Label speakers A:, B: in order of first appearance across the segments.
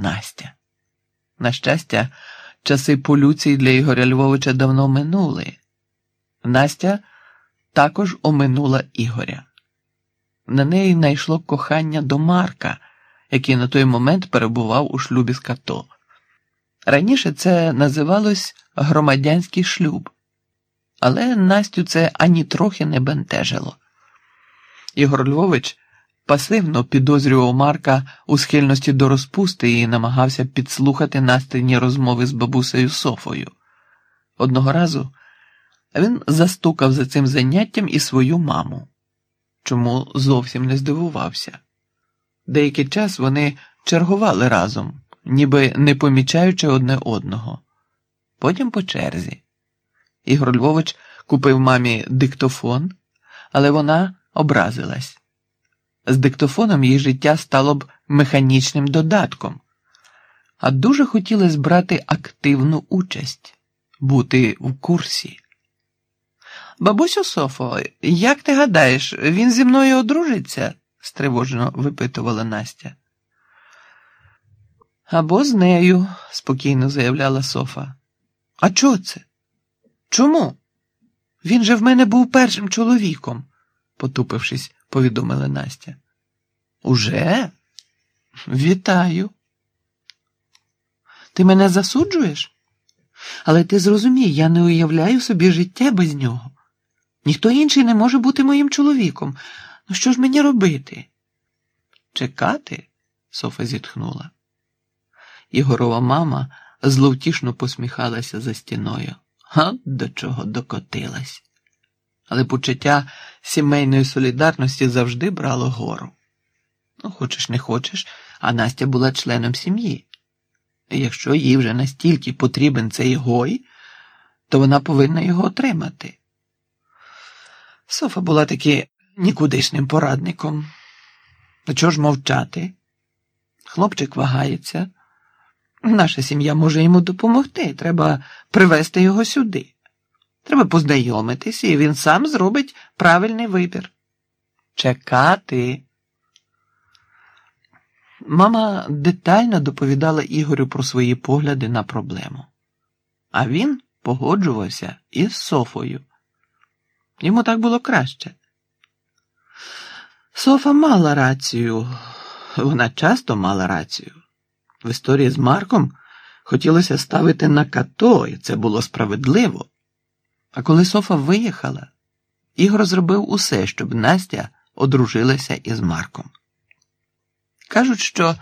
A: Настя. На щастя, часи полюції для Ігоря Львовича давно минули. Настя також оминула Ігоря. На неї найшло кохання до Марка, який на той момент перебував у шлюбі з като. Раніше це називалось громадянський шлюб, але Настю це ані трохи не бентежило. Ігор Львович пасивно підозрював Марка у схильності до розпусти і намагався підслухати Настині розмови з бабусею Софою. Одного разу він застукав за цим заняттям і свою маму, чому зовсім не здивувався. Деякий час вони чергували разом, ніби не помічаючи одне одного. Потім по черзі. Ігор Львович купив мамі диктофон, але вона образилась. З диктофоном її життя стало б механічним додатком, а дуже хотілося брати активну участь, бути в курсі. Бабусю Софо, як ти гадаєш, він зі мною одружиться? стривожено випитувала Настя. Або з нею, спокійно заявляла Софа. А чого це? Чому? Він же в мене був першим чоловіком, потупившись, повідомила Настя. Уже? Вітаю. Ти мене засуджуєш? Але ти зрозумій, я не уявляю собі життя без нього. Ніхто інший не може бути моїм чоловіком. Ну що ж мені робити? Чекати? Софа зітхнула. Ігорова мама зловтішно посміхалася за стіною. Га до чого докотилась. Але почуття сімейної солідарності завжди брало гору. Ну, хочеш, не хочеш, а Настя була членом сім'ї. І якщо їй вже настільки потрібен цей гой, то вона повинна його отримати. Софа була таки нікудишним порадником. Ну, чого ж мовчати? Хлопчик вагається. Наша сім'я може йому допомогти. Треба привезти його сюди. Треба познайомитися, і він сам зробить правильний вибір. Чекати. Мама детально доповідала Ігорю про свої погляди на проблему, а він погоджувався із Софою. Йому так було краще. Софа мала рацію, вона часто мала рацію. В історії з Марком хотілося ставити на като, і це було справедливо. А коли Софа виїхала, Ігор зробив усе, щоб Настя одружилася із Марком. Кажуть, що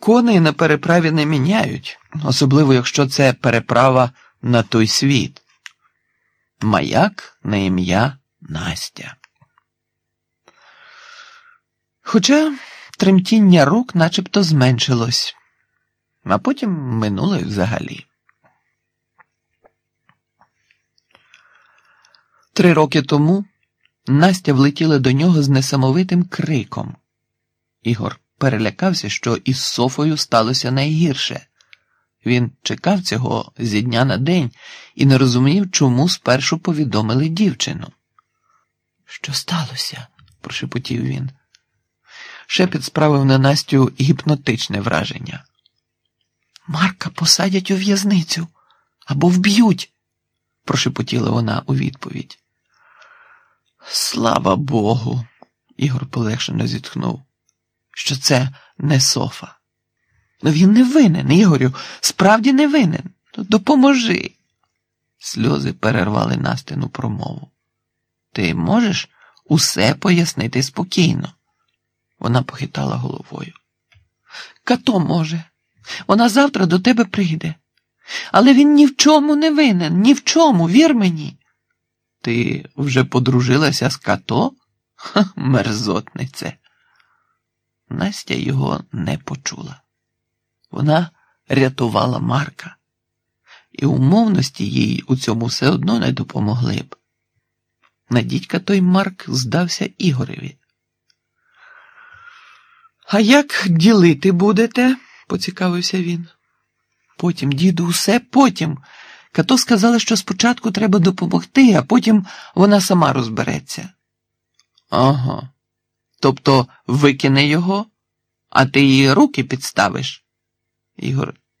A: коней на переправі не міняють, особливо якщо це переправа на той світ. Маяк на ім'я Настя. Хоча тремтіння рук начебто зменшилось, а потім минуло й взагалі. Три роки тому Настя влетіла до нього з несамовитим криком. Ігор перелякався, що із Софою сталося найгірше. Він чекав цього зі дня на день і не розумів, чому спершу повідомили дівчину. Що сталося? прошепотів він. Шепіт справив на Настю гіпнотичне враження. Марка посадять у в'язницю або вб'ють, прошепотіла вона у відповідь. Слава Богу, Ігор полегшено зітхнув, що це не Софа. Ну він не винен, Ігорю, справді не винен. Допоможи. Сльози перервали Настину промову. Ти можеш усе пояснити спокійно. Вона похитала головою. Като може. Вона завтра до тебе прийде. Але він ні в чому не винен, ні в чому, вір мені. Ти вже подружилася з като? Ха, мерзотнице. Настя його не почула. Вона рятувала Марка, і умовності їй у цьому все одно не допомогли б. На дідька той Марк здався Ігореві. А як ділити будете? поцікавився він. Потім, діду, усе потім. Като сказала, що спочатку треба допомогти, а потім вона сама розбереться. Ага. Тобто викине його, а ти її руки підставиш? Ігор